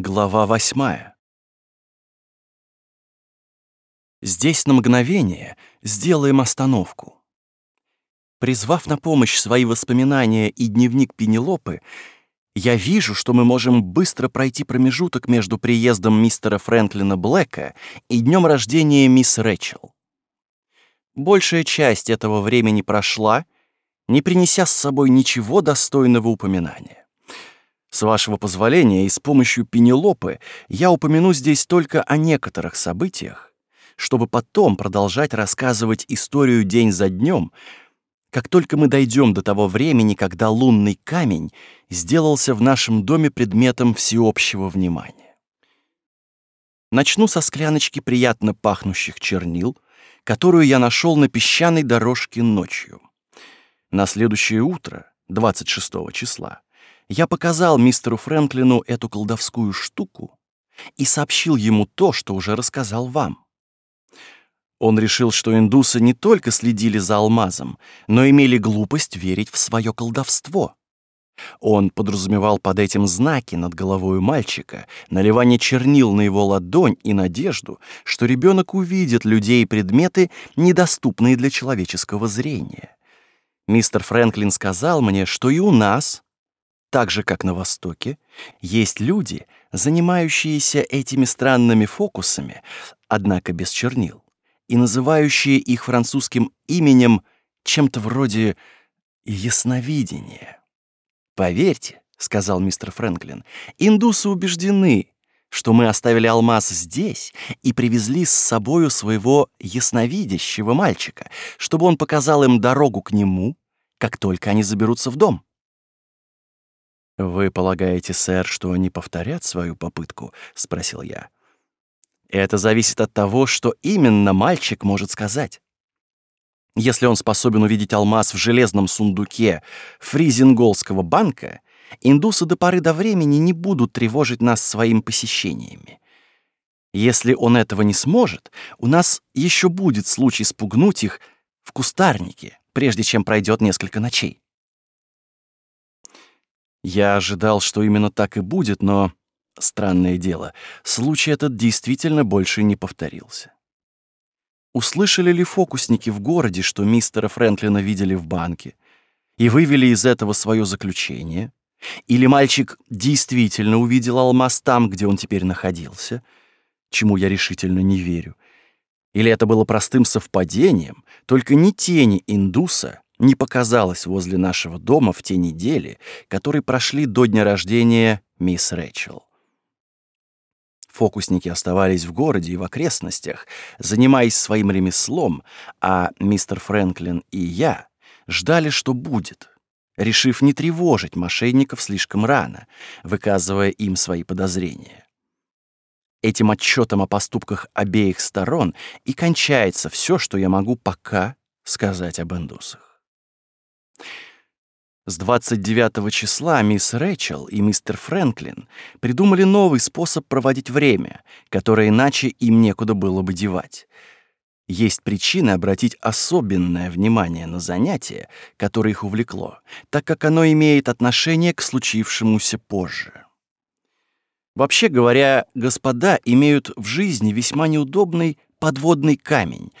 Глава восьмая. Здесь на мгновение сделаем остановку. Призвав на помощь свои воспоминания и дневник Пенелопы, я вижу, что мы можем быстро пройти промежуток между приездом мистера Фрэнклина Блэка и днем рождения мисс Рэчел. Большая часть этого времени прошла, не принеся с собой ничего достойного упоминания. С вашего позволения и с помощью Пенелопы я упомяну здесь только о некоторых событиях, чтобы потом продолжать рассказывать историю день за днем, как только мы дойдем до того времени, когда лунный камень сделался в нашем доме предметом всеобщего внимания. Начну со скляночки приятно пахнущих чернил, которую я нашел на песчаной дорожке ночью. На следующее утро, 26 числа, я показал мистеру Фрэнклину эту колдовскую штуку и сообщил ему то, что уже рассказал вам. Он решил, что индусы не только следили за алмазом, но имели глупость верить в свое колдовство. Он подразумевал под этим знаки над головой мальчика, наливание чернил на его ладонь и надежду, что ребенок увидит людей и предметы, недоступные для человеческого зрения. Мистер Фрэнклин сказал мне, что и у нас, так же, как на Востоке, есть люди, занимающиеся этими странными фокусами, однако без чернил, и называющие их французским именем чем-то вроде ясновидения. «Поверьте», — сказал мистер Фрэнклин, — «индусы убеждены, что мы оставили алмаз здесь и привезли с собою своего ясновидящего мальчика, чтобы он показал им дорогу к нему, как только они заберутся в дом». «Вы полагаете, сэр, что они повторят свою попытку?» — спросил я. «Это зависит от того, что именно мальчик может сказать. Если он способен увидеть алмаз в железном сундуке фризинголского банка, индусы до поры до времени не будут тревожить нас своими посещениями. Если он этого не сможет, у нас еще будет случай спугнуть их в кустарнике, прежде чем пройдет несколько ночей. Я ожидал, что именно так и будет, но, странное дело, случай этот действительно больше не повторился. Услышали ли фокусники в городе, что мистера Фрэнклина видели в банке, и вывели из этого свое заключение? Или мальчик действительно увидел алмаз там, где он теперь находился, чему я решительно не верю? Или это было простым совпадением, только не тени индуса не показалось возле нашего дома в те недели, которые прошли до дня рождения мисс Рэчел. Фокусники оставались в городе и в окрестностях, занимаясь своим ремеслом, а мистер Фрэнклин и я ждали, что будет, решив не тревожить мошенников слишком рано, выказывая им свои подозрения. Этим отчетом о поступках обеих сторон и кончается все, что я могу пока сказать об индусах. С 29 числа мисс Рэчел и мистер Фрэнклин придумали новый способ проводить время, которое иначе им некуда было бы девать. Есть причина обратить особенное внимание на занятие, которое их увлекло, так как оно имеет отношение к случившемуся позже. Вообще говоря, господа имеют в жизни весьма неудобный подводный камень,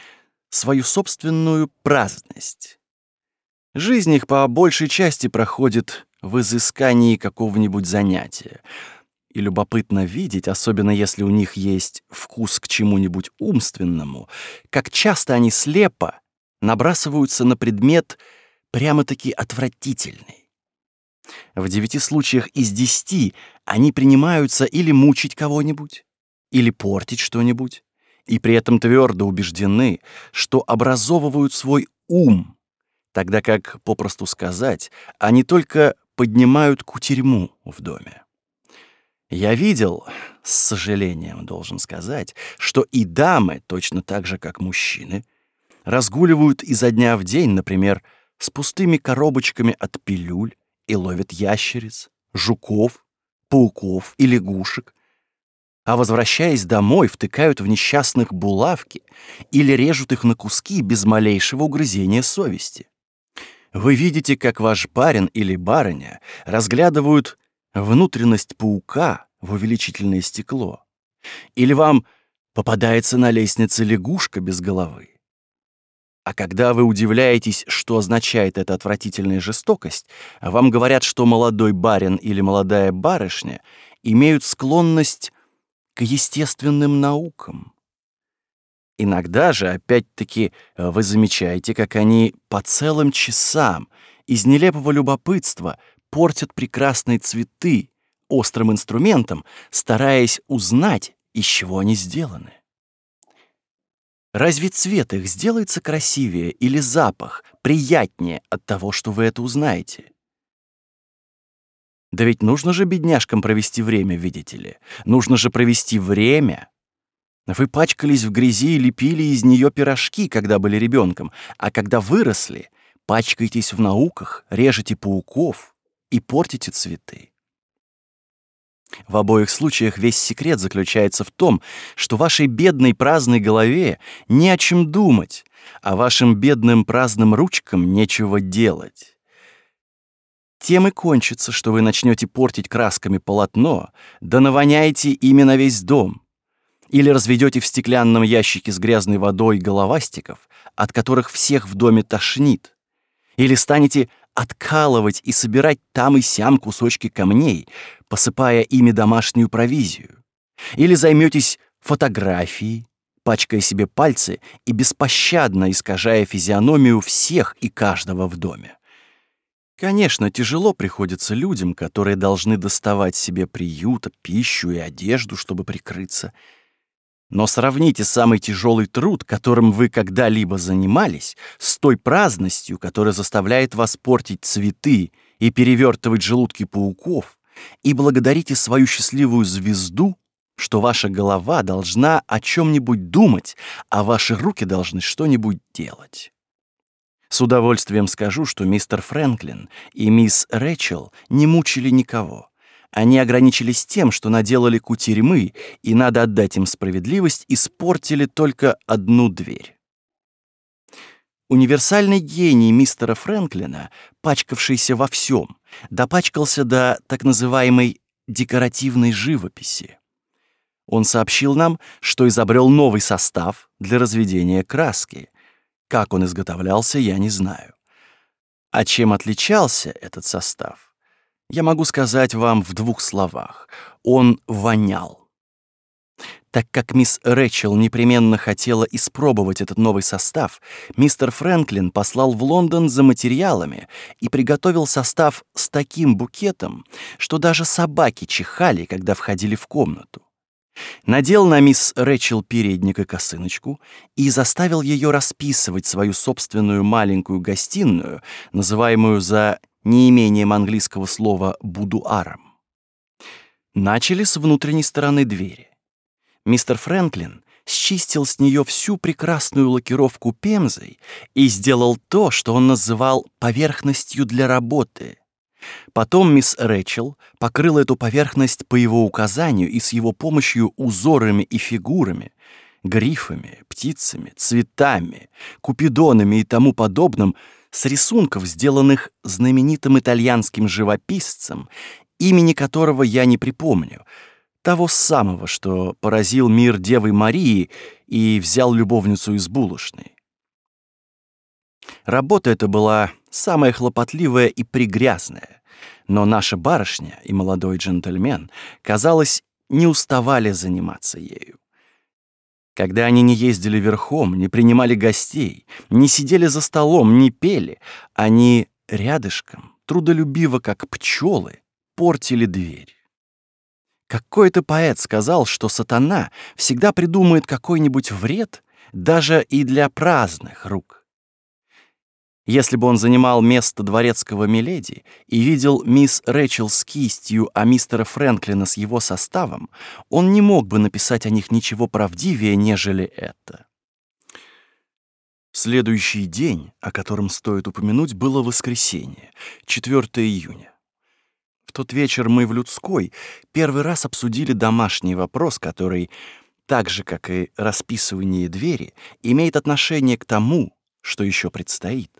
свою собственную праздность. Жизнь их по большей части проходит в изыскании какого-нибудь занятия. И любопытно видеть, особенно если у них есть вкус к чему-нибудь умственному, как часто они слепо набрасываются на предмет прямо-таки отвратительный. В девяти случаях из десяти они принимаются или мучить кого-нибудь, или портить что-нибудь, и при этом твердо убеждены, что образовывают свой ум тогда как, попросту сказать, они только поднимают кутерьму в доме. Я видел, с сожалением должен сказать, что и дамы, точно так же, как мужчины, разгуливают изо дня в день, например, с пустыми коробочками от пилюль и ловят ящериц, жуков, пауков и лягушек, а возвращаясь домой, втыкают в несчастных булавки или режут их на куски без малейшего угрызения совести. Вы видите, как ваш барин или барыня разглядывают внутренность паука в увеличительное стекло? Или вам попадается на лестнице лягушка без головы? А когда вы удивляетесь, что означает эта отвратительная жестокость, вам говорят, что молодой барин или молодая барышня имеют склонность к естественным наукам. Иногда же, опять-таки, вы замечаете, как они по целым часам из нелепого любопытства портят прекрасные цветы острым инструментом, стараясь узнать, из чего они сделаны. Разве цвет их сделается красивее или запах приятнее от того, что вы это узнаете? Да ведь нужно же бедняжкам провести время, видите ли. Нужно же провести время. Вы пачкались в грязи и лепили из нее пирожки, когда были ребенком, а когда выросли, пачкаетесь в науках, режете пауков и портите цветы. В обоих случаях весь секрет заключается в том, что вашей бедной праздной голове не о чем думать, а вашим бедным праздным ручкам нечего делать. Тем и кончится, что вы начнете портить красками полотно, да навоняете ими на весь дом. Или разведете в стеклянном ящике с грязной водой головастиков, от которых всех в доме тошнит. Или станете откалывать и собирать там и сям кусочки камней, посыпая ими домашнюю провизию. Или займетесь фотографией, пачкая себе пальцы и беспощадно искажая физиономию всех и каждого в доме. Конечно, тяжело приходится людям, которые должны доставать себе приют, пищу и одежду, чтобы прикрыться — но сравните самый тяжелый труд, которым вы когда-либо занимались, с той праздностью, которая заставляет вас портить цветы и перевертывать желудки пауков, и благодарите свою счастливую звезду, что ваша голова должна о чем-нибудь думать, а ваши руки должны что-нибудь делать. С удовольствием скажу, что мистер Фрэнклин и мисс Рэчел не мучили никого. Они ограничились тем, что наделали кутерьмы, и, надо отдать им справедливость, испортили только одну дверь. Универсальный гений мистера Фрэнклина, пачкавшийся во всем, допачкался до так называемой декоративной живописи. Он сообщил нам, что изобрел новый состав для разведения краски. Как он изготовлялся, я не знаю. А чем отличался этот состав? Я могу сказать вам в двух словах. Он вонял. Так как мисс Рэчел непременно хотела испробовать этот новый состав, мистер Фрэнклин послал в Лондон за материалами и приготовил состав с таким букетом, что даже собаки чихали, когда входили в комнату. Надел на мисс Рэчел передник и косыночку и заставил ее расписывать свою собственную маленькую гостиную, называемую за неимением английского слова «будуаром». Начали с внутренней стороны двери. Мистер Фрэнклин счистил с нее всю прекрасную лакировку пемзой и сделал то, что он называл поверхностью для работы. Потом мисс Рэчел покрыла эту поверхность по его указанию и с его помощью узорами и фигурами, грифами, птицами, цветами, купидонами и тому подобным — с рисунков, сделанных знаменитым итальянским живописцем, имени которого я не припомню, того самого, что поразил мир Девы Марии и взял любовницу из булочной. Работа эта была самая хлопотливая и пригрязная, но наша барышня и молодой джентльмен, казалось, не уставали заниматься ею. Когда они не ездили верхом, не принимали гостей, не сидели за столом, не пели, они рядышком, трудолюбиво, как пчелы, портили дверь. Какой-то поэт сказал, что сатана всегда придумает какой-нибудь вред даже и для праздных рук. Если бы он занимал место дворецкого Миледи и видел мисс Рэчел с кистью, а мистера Фрэнклина с его составом, он не мог бы написать о них ничего правдивее, нежели это. Следующий день, о котором стоит упомянуть, было воскресенье, 4 июня. В тот вечер мы в Людской первый раз обсудили домашний вопрос, который, так же, как и расписывание двери, имеет отношение к тому, что еще предстоит.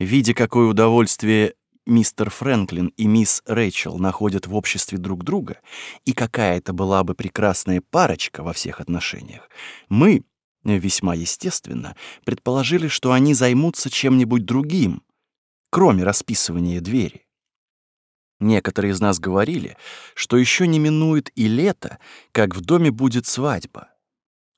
Видя, какое удовольствие мистер Фрэнклин и мисс Рэйчел находят в обществе друг друга, и какая это была бы прекрасная парочка во всех отношениях, мы, весьма естественно, предположили, что они займутся чем-нибудь другим, кроме расписывания двери. Некоторые из нас говорили, что еще не минует и лето, как в доме будет свадьба.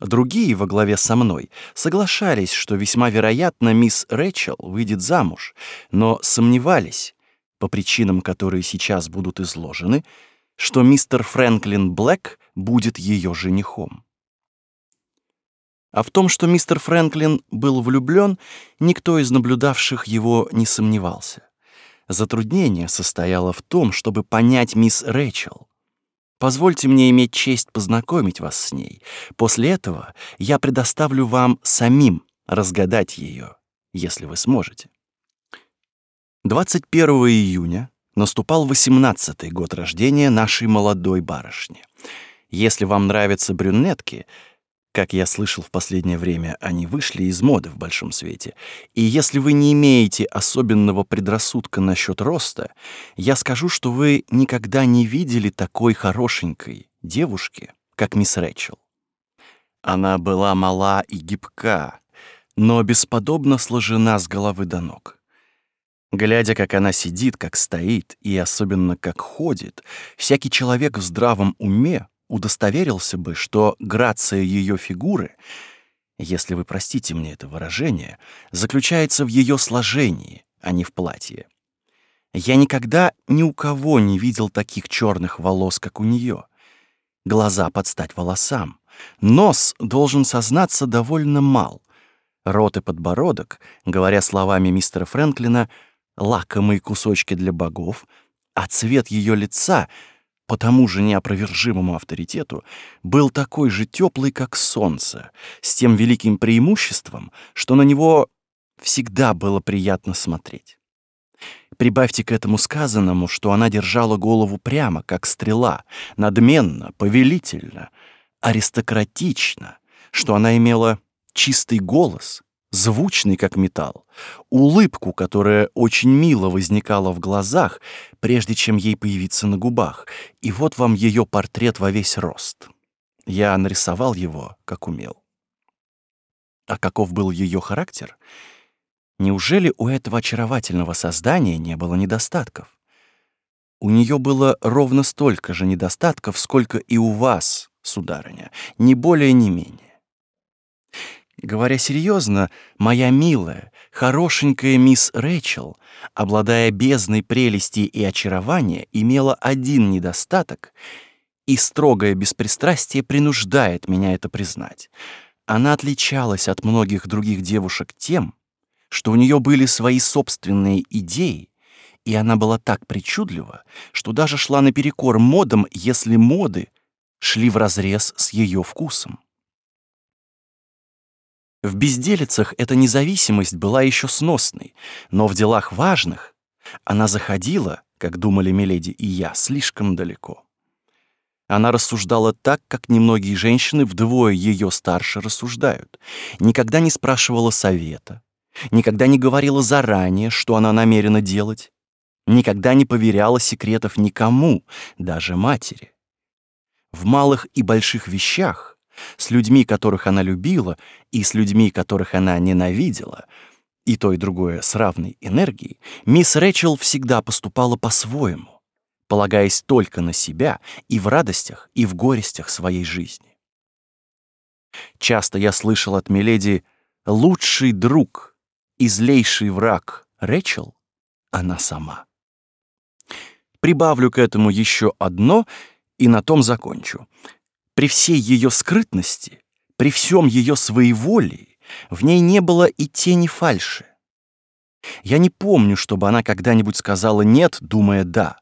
Другие во главе со мной соглашались, что весьма вероятно мисс Рэчел выйдет замуж, но сомневались, по причинам, которые сейчас будут изложены, что мистер Фрэнклин Блэк будет ее женихом. А в том, что мистер Фрэнклин был влюблен, никто из наблюдавших его не сомневался. Затруднение состояло в том, чтобы понять мисс Рэчел. Позвольте мне иметь честь познакомить вас с ней. После этого я предоставлю вам самим разгадать ее, если вы сможете. 21 июня наступал 18-й год рождения нашей молодой барышни. Если вам нравятся брюнетки — как я слышал в последнее время, они вышли из моды в большом свете. И если вы не имеете особенного предрассудка насчет роста, я скажу, что вы никогда не видели такой хорошенькой девушки, как мисс Рэчел. Она была мала и гибка, но бесподобно сложена с головы до ног. Глядя, как она сидит, как стоит, и особенно как ходит, всякий человек в здравом уме удостоверился бы, что грация ее фигуры, если вы простите мне это выражение, заключается в ее сложении, а не в платье. Я никогда ни у кого не видел таких черных волос, как у нее. Глаза под стать волосам. Нос, должен сознаться, довольно мал. Рот и подбородок, говоря словами мистера Фрэнклина, лакомые кусочки для богов, а цвет ее лица — по тому же неопровержимому авторитету, был такой же теплый, как солнце, с тем великим преимуществом, что на него всегда было приятно смотреть. Прибавьте к этому сказанному, что она держала голову прямо, как стрела, надменно, повелительно, аристократично, что она имела чистый голос, звучный как металл, улыбку, которая очень мило возникала в глазах, прежде чем ей появиться на губах, и вот вам ее портрет во весь рост. Я нарисовал его, как умел. А каков был ее характер? Неужели у этого очаровательного создания не было недостатков? У нее было ровно столько же недостатков, сколько и у вас, сударыня, ни более, ни менее. Говоря серьезно, моя милая, хорошенькая мисс Рэчел, обладая бездной прелести и очарования, имела один недостаток, и строгое беспристрастие принуждает меня это признать. Она отличалась от многих других девушек тем, что у нее были свои собственные идеи, и она была так причудлива, что даже шла наперекор модам, если моды шли вразрез с ее вкусом. В безделицах эта независимость была еще сносной, но в делах важных она заходила, как думали Миледи и я, слишком далеко. Она рассуждала так, как немногие женщины вдвое ее старше рассуждают. Никогда не спрашивала совета, никогда не говорила заранее, что она намерена делать, никогда не поверяла секретов никому, даже матери. В малых и больших вещах с людьми, которых она любила, и с людьми, которых она ненавидела, и то и другое с равной энергией, мисс Рэчел всегда поступала по-своему, полагаясь только на себя и в радостях, и в горестях своей жизни. Часто я слышал от Миледи «лучший друг и злейший враг Рэчел — она сама». Прибавлю к этому еще одно и на том закончу. При всей ее скрытности, при всем ее своеволии, в ней не было и тени фальши. Я не помню, чтобы она когда-нибудь сказала «нет», думая «да».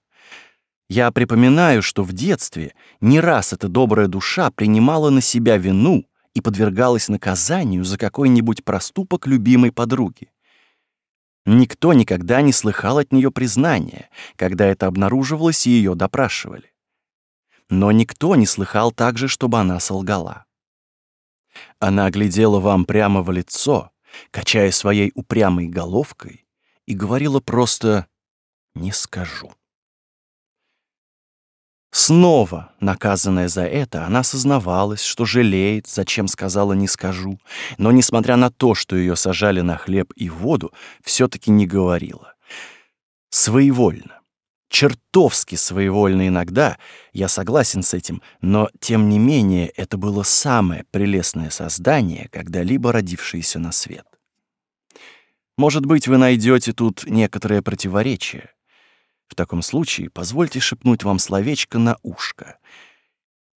Я припоминаю, что в детстве не раз эта добрая душа принимала на себя вину и подвергалась наказанию за какой-нибудь проступок любимой подруги. Никто никогда не слыхал от нее признания, когда это обнаруживалось и ее допрашивали но никто не слыхал также, чтобы она солгала. Она глядела вам прямо в лицо, качая своей упрямой головкой, и говорила просто не скажу. Снова, наказанная за это, она сознавалась, что жалеет, зачем сказала «не скажу», но, несмотря на то, что ее сажали на хлеб и воду, все-таки не говорила. Своевольно. Чертовски своевольно иногда, я согласен с этим, но, тем не менее, это было самое прелестное создание, когда-либо родившееся на свет. Может быть, вы найдете тут некоторое противоречие. В таком случае позвольте шепнуть вам словечко на ушко.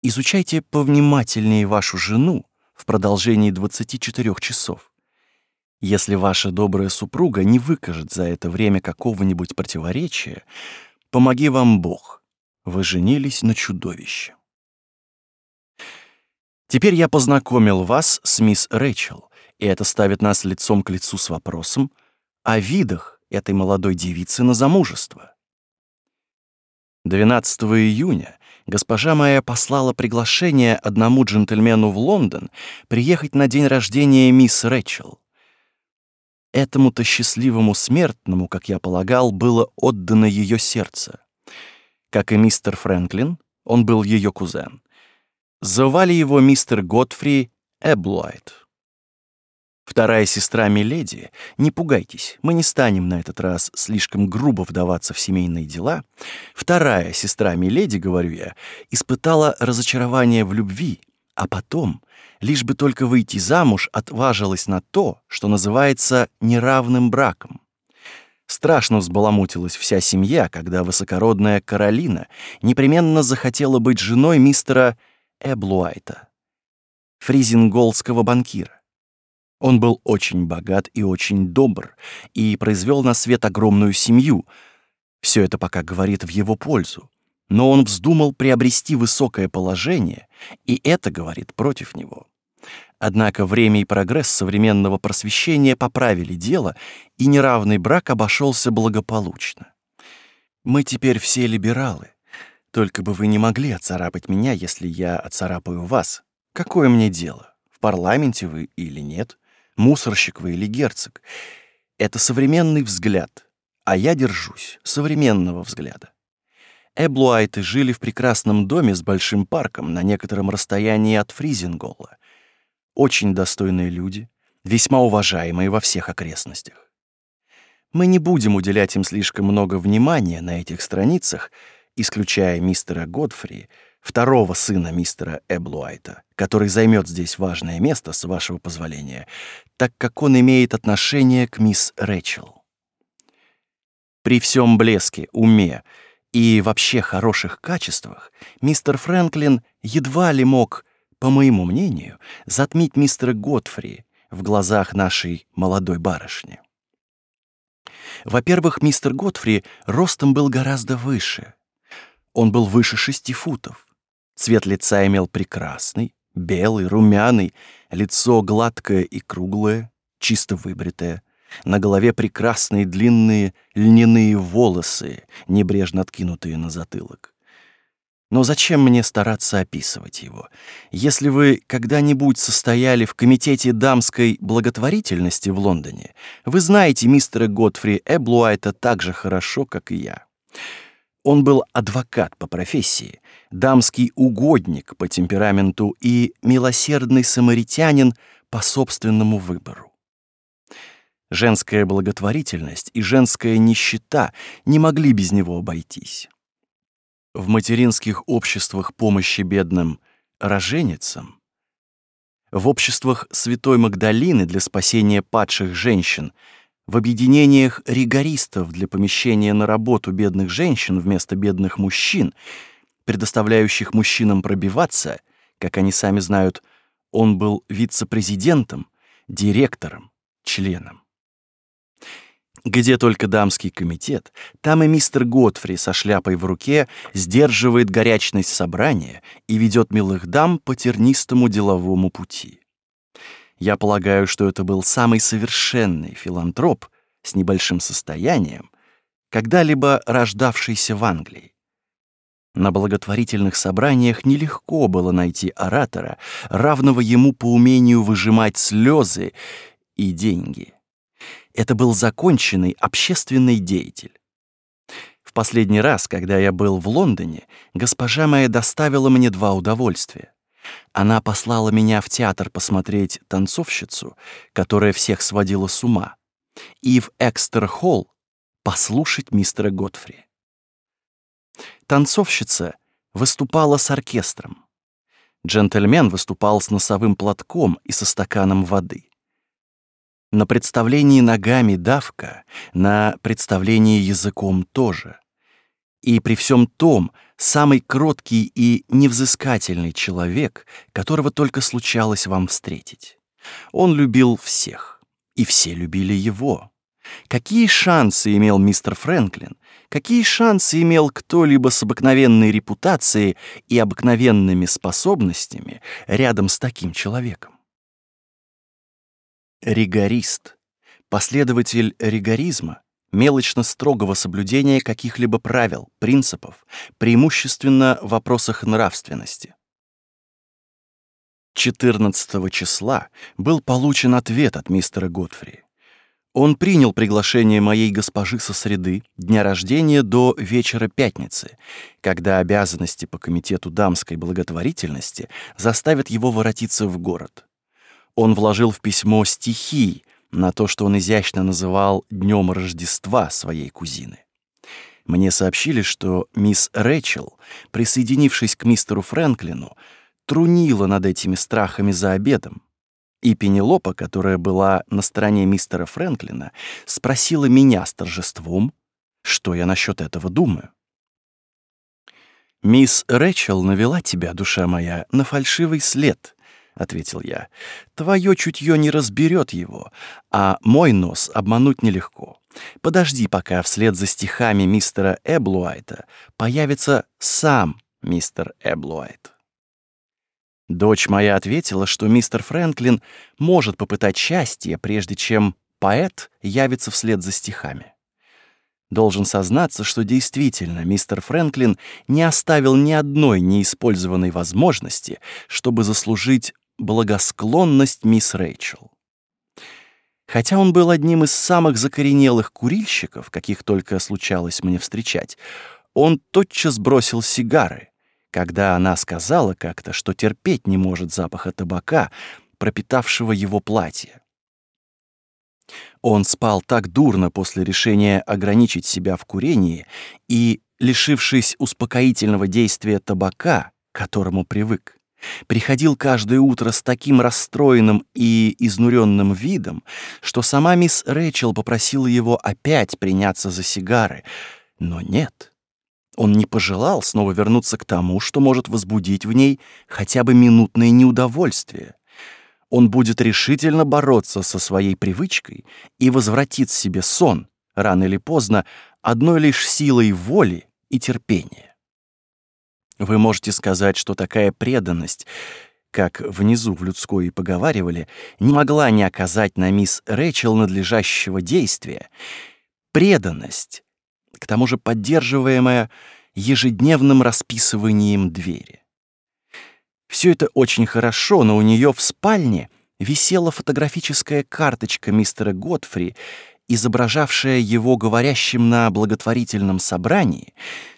Изучайте повнимательнее вашу жену в продолжении 24 часов. Если ваша добрая супруга не выкажет за это время какого-нибудь противоречия, помоги вам Бог. Вы женились на чудовище. Теперь я познакомил вас с мисс Рэйчел, и это ставит нас лицом к лицу с вопросом о видах этой молодой девицы на замужество. 12 июня госпожа моя послала приглашение одному джентльмену в Лондон приехать на день рождения мисс Рэчел. Этому-то счастливому смертному, как я полагал, было отдано ее сердце. Как и мистер Фрэнклин, он был ее кузен. Звали его мистер Готфри Эблуайт. Вторая сестра Миледи, не пугайтесь, мы не станем на этот раз слишком грубо вдаваться в семейные дела. Вторая сестра Миледи, говорю я, испытала разочарование в любви, а потом, лишь бы только выйти замуж, отважилась на то, что называется неравным браком. Страшно взбаламутилась вся семья, когда высокородная Каролина непременно захотела быть женой мистера Эблуайта, фризинголского банкира. Он был очень богат и очень добр, и произвел на свет огромную семью. Все это пока говорит в его пользу. Но он вздумал приобрести высокое положение, и это говорит против него. Однако время и прогресс современного просвещения поправили дело, и неравный брак обошелся благополучно. Мы теперь все либералы. Только бы вы не могли оцарапать меня, если я оцарапаю вас. Какое мне дело, в парламенте вы или нет? мусорщик вы или герцог. Это современный взгляд, а я держусь современного взгляда. Эблуайты жили в прекрасном доме с большим парком на некотором расстоянии от Фризингола. Очень достойные люди, весьма уважаемые во всех окрестностях. Мы не будем уделять им слишком много внимания на этих страницах, исключая мистера Годфри, второго сына мистера Эблуайта, который займет здесь важное место, с вашего позволения, так как он имеет отношение к мисс Рэчел. При всем блеске, уме и вообще хороших качествах мистер Фрэнклин едва ли мог, по моему мнению, затмить мистера Готфри в глазах нашей молодой барышни. Во-первых, мистер Готфри ростом был гораздо выше. Он был выше шести футов. Цвет лица имел прекрасный, белый, румяный, лицо гладкое и круглое, чисто выбритое. На голове прекрасные длинные льняные волосы, небрежно откинутые на затылок. Но зачем мне стараться описывать его? Если вы когда-нибудь состояли в комитете дамской благотворительности в Лондоне, вы знаете мистера Готфри Эблуайта так же хорошо, как и я. Он был адвокат по профессии, дамский угодник по темпераменту и милосердный самаритянин по собственному выбору. Женская благотворительность и женская нищета не могли без него обойтись. В материнских обществах помощи бедным роженицам, в обществах Святой Магдалины для спасения падших женщин — в объединениях ригористов для помещения на работу бедных женщин вместо бедных мужчин, предоставляющих мужчинам пробиваться, как они сами знают, он был вице-президентом, директором, членом. Где только дамский комитет, там и мистер Готфри со шляпой в руке сдерживает горячность собрания и ведет милых дам по тернистому деловому пути. Я полагаю, что это был самый совершенный филантроп с небольшим состоянием, когда-либо рождавшийся в Англии. На благотворительных собраниях нелегко было найти оратора, равного ему по умению выжимать слезы и деньги. Это был законченный общественный деятель. В последний раз, когда я был в Лондоне, госпожа моя доставила мне два удовольствия. Она послала меня в театр посмотреть танцовщицу, которая всех сводила с ума, и в Экстер-холл послушать мистера Готфри. Танцовщица выступала с оркестром. Джентльмен выступал с носовым платком и со стаканом воды. На представлении ногами давка, на представлении языком тоже. И при всем том, самый кроткий и невзыскательный человек, которого только случалось вам встретить. Он любил всех, и все любили его. Какие шансы имел мистер Фрэнклин? Какие шансы имел кто-либо с обыкновенной репутацией и обыкновенными способностями рядом с таким человеком? Ригорист, последователь ригоризма, мелочно строгого соблюдения каких-либо правил, принципов, преимущественно в вопросах нравственности. 14 числа был получен ответ от мистера Готфри. Он принял приглашение моей госпожи со среды, дня рождения, до вечера пятницы, когда обязанности по комитету дамской благотворительности заставят его воротиться в город. Он вложил в письмо стихи на то, что он изящно называл «Днем Рождества» своей кузины. Мне сообщили, что мисс Рэчел, присоединившись к мистеру Фрэнклину, трунила над этими страхами за обедом, и Пенелопа, которая была на стороне мистера Фрэнклина, спросила меня с торжеством, что я насчет этого думаю. «Мисс Рэчел навела тебя, душа моя, на фальшивый след», — ответил я. «Твое чутье не разберет его, а мой нос обмануть нелегко. Подожди, пока вслед за стихами мистера Эблуайта появится сам мистер Эблуайт». Дочь моя ответила, что мистер Фрэнклин может попытать счастье, прежде чем поэт явится вслед за стихами. Должен сознаться, что действительно мистер Фрэнклин не оставил ни одной неиспользованной возможности, чтобы заслужить благосклонность мисс Рэйчел. Хотя он был одним из самых закоренелых курильщиков, каких только случалось мне встречать, он тотчас бросил сигары, когда она сказала как-то, что терпеть не может запаха табака, пропитавшего его платье. Он спал так дурно после решения ограничить себя в курении и, лишившись успокоительного действия табака, к которому привык, приходил каждое утро с таким расстроенным и изнуренным видом, что сама мисс Рэчел попросила его опять приняться за сигары, но нет — он не пожелал снова вернуться к тому, что может возбудить в ней хотя бы минутное неудовольствие. Он будет решительно бороться со своей привычкой и возвратит себе сон, рано или поздно, одной лишь силой воли и терпения. Вы можете сказать, что такая преданность, как внизу в людской и поговаривали, не могла не оказать на мисс Рэчел надлежащего действия. Преданность к тому же поддерживаемая ежедневным расписыванием двери. Все это очень хорошо, но у нее в спальне висела фотографическая карточка мистера Готфри, изображавшая его говорящим на благотворительном собрании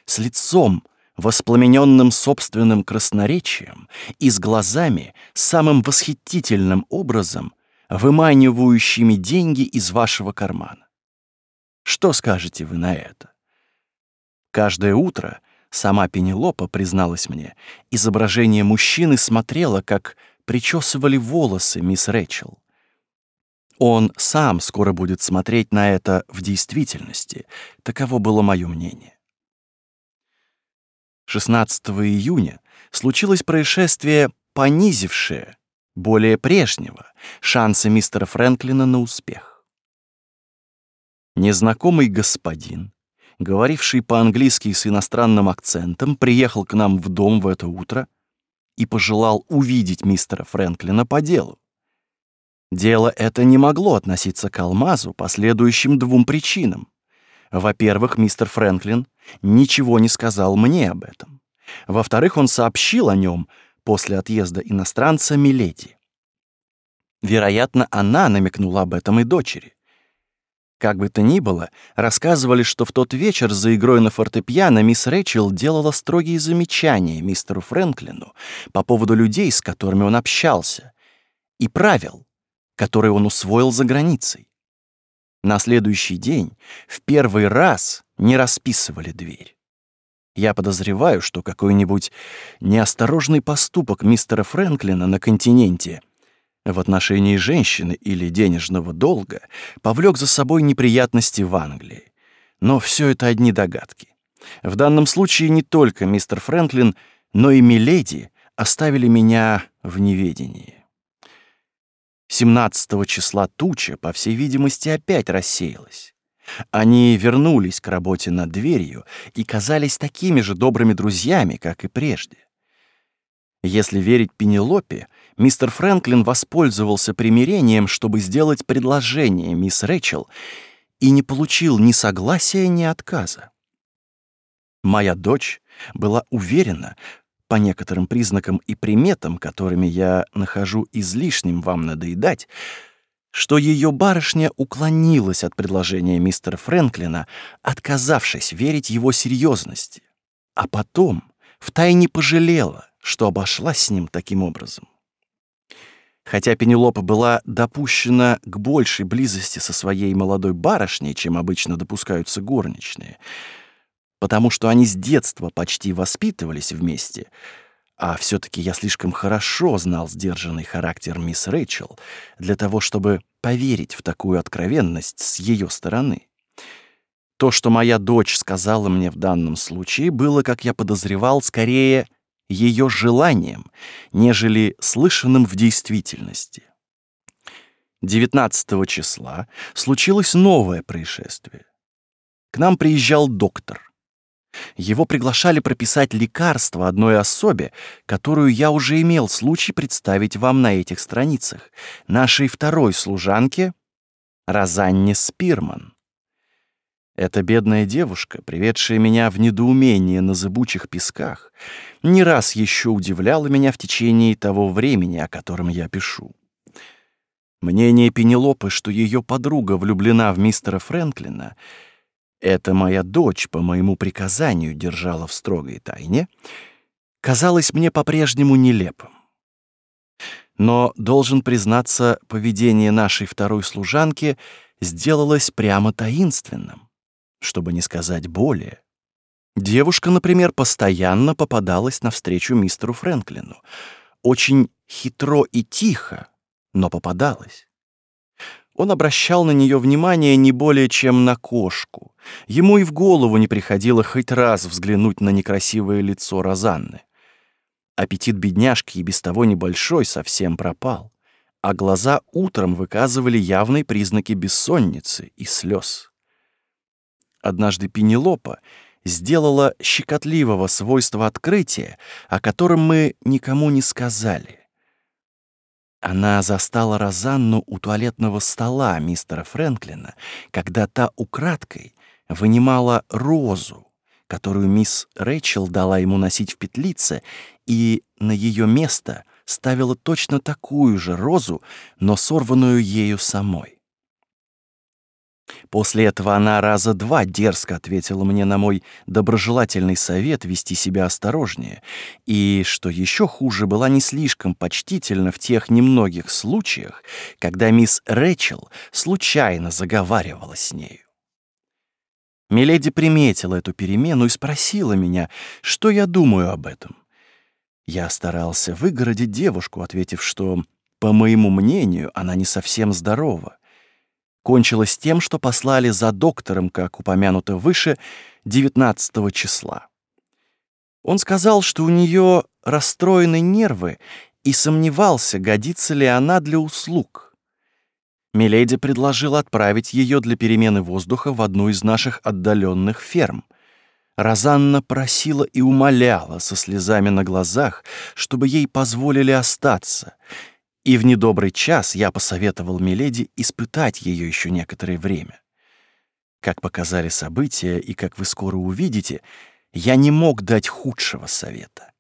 с лицом, воспламененным собственным красноречием и с глазами самым восхитительным образом, выманивающими деньги из вашего кармана. Что скажете вы на это? Каждое утро, сама Пенелопа призналась мне, изображение мужчины смотрело, как причесывали волосы мисс Рэчел. Он сам скоро будет смотреть на это в действительности. Таково было мое мнение. 16 июня случилось происшествие, понизившее, более прежнего, шансы мистера Фрэнклина на успех. Незнакомый господин, говоривший по-английски с иностранным акцентом, приехал к нам в дом в это утро и пожелал увидеть мистера Фрэнклина по делу. Дело это не могло относиться к алмазу по следующим двум причинам. Во-первых, мистер Фрэнклин ничего не сказал мне об этом. Во-вторых, он сообщил о нем после отъезда иностранца Миледи. Вероятно, она намекнула об этом и дочери. Как бы то ни было, рассказывали, что в тот вечер за игрой на фортепиано мисс Рэчел делала строгие замечания мистеру Фрэнклину по поводу людей, с которыми он общался, и правил, которые он усвоил за границей. На следующий день в первый раз не расписывали дверь. Я подозреваю, что какой-нибудь неосторожный поступок мистера Фрэнклина на континенте в отношении женщины или денежного долга повлек за собой неприятности в Англии. Но все это одни догадки. В данном случае не только мистер Фрэнклин, но и миледи оставили меня в неведении. 17 числа туча, по всей видимости, опять рассеялась. Они вернулись к работе над дверью и казались такими же добрыми друзьями, как и прежде. Если верить Пенелопе, мистер Фрэнклин воспользовался примирением, чтобы сделать предложение мисс Рэчел, и не получил ни согласия, ни отказа. Моя дочь была уверена, по некоторым признакам и приметам, которыми я нахожу излишним вам надоедать, что ее барышня уклонилась от предложения мистера Фрэнклина, отказавшись верить его серьезности, а потом втайне пожалела, что обошлась с ним таким образом. Хотя Пенелопа была допущена к большей близости со своей молодой барышней, чем обычно допускаются горничные, потому что они с детства почти воспитывались вместе, а все таки я слишком хорошо знал сдержанный характер мисс Рэйчел для того, чтобы поверить в такую откровенность с ее стороны. То, что моя дочь сказала мне в данном случае, было, как я подозревал, скорее ее желанием, нежели слышанным в действительности. 19 числа случилось новое происшествие. К нам приезжал доктор. Его приглашали прописать лекарство одной особе, которую я уже имел случай представить вам на этих страницах, нашей второй служанке Розанне Спирман. Эта бедная девушка, приведшая меня в недоумение на зыбучих песках, не раз еще удивляла меня в течение того времени, о котором я пишу. Мнение Пенелопы, что ее подруга влюблена в мистера Фрэнклина, это моя дочь по моему приказанию держала в строгой тайне, казалось мне по-прежнему нелепым. Но, должен признаться, поведение нашей второй служанки сделалось прямо таинственным чтобы не сказать более. Девушка, например, постоянно попадалась навстречу мистеру Фрэнклину. Очень хитро и тихо, но попадалась. Он обращал на нее внимание не более чем на кошку. Ему и в голову не приходило хоть раз взглянуть на некрасивое лицо Розанны. Аппетит бедняжки и без того небольшой совсем пропал, а глаза утром выказывали явные признаки бессонницы и слез. Однажды Пенелопа сделала щекотливого свойства открытия, о котором мы никому не сказали. Она застала Розанну у туалетного стола мистера Фрэнклина, когда та украдкой вынимала розу, которую мисс Рэйчел дала ему носить в петлице, и на ее место ставила точно такую же розу, но сорванную ею самой. После этого она раза два дерзко ответила мне на мой доброжелательный совет вести себя осторожнее, и, что еще хуже, была не слишком почтительна в тех немногих случаях, когда мисс Рэчел случайно заговаривала с нею. Миледи приметила эту перемену и спросила меня, что я думаю об этом. Я старался выгородить девушку, ответив, что, по моему мнению, она не совсем здорова — кончилось тем, что послали за доктором, как упомянуто выше, 19 числа. Он сказал, что у нее расстроены нервы и сомневался, годится ли она для услуг. Миледи предложил отправить ее для перемены воздуха в одну из наших отдаленных ферм. Розанна просила и умоляла со слезами на глазах, чтобы ей позволили остаться — и в недобрый час я посоветовал Миледи испытать ее еще некоторое время. Как показали события и как вы скоро увидите, я не мог дать худшего совета.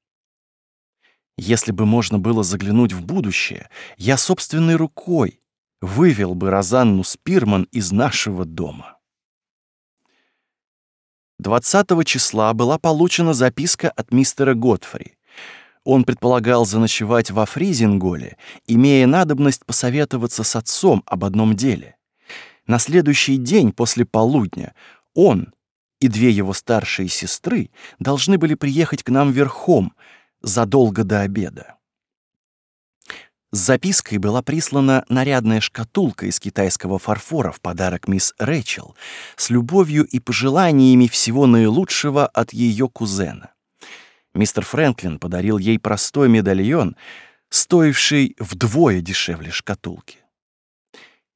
Если бы можно было заглянуть в будущее, я собственной рукой вывел бы Розанну Спирман из нашего дома. 20 числа была получена записка от мистера Готфри. Он предполагал заночевать во Фризинголе, имея надобность посоветоваться с отцом об одном деле. На следующий день после полудня он и две его старшие сестры должны были приехать к нам верхом задолго до обеда. С запиской была прислана нарядная шкатулка из китайского фарфора в подарок мисс Рэчел с любовью и пожеланиями всего наилучшего от ее кузена. Мистер Фрэнклин подарил ей простой медальон, стоивший вдвое дешевле шкатулки.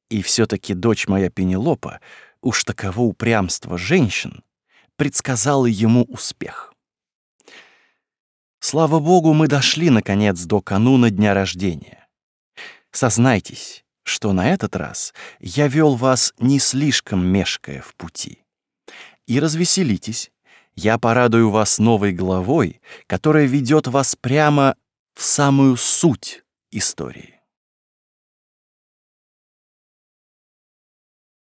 И все-таки дочь моя Пенелопа, уж таково упрямство женщин, предсказала ему успех. Слава богу, мы дошли, наконец, до кануна дня рождения. Сознайтесь, что на этот раз я вел вас не слишком мешкая в пути. И развеселитесь, я порадую вас новой главой, которая ведет вас прямо в самую суть истории.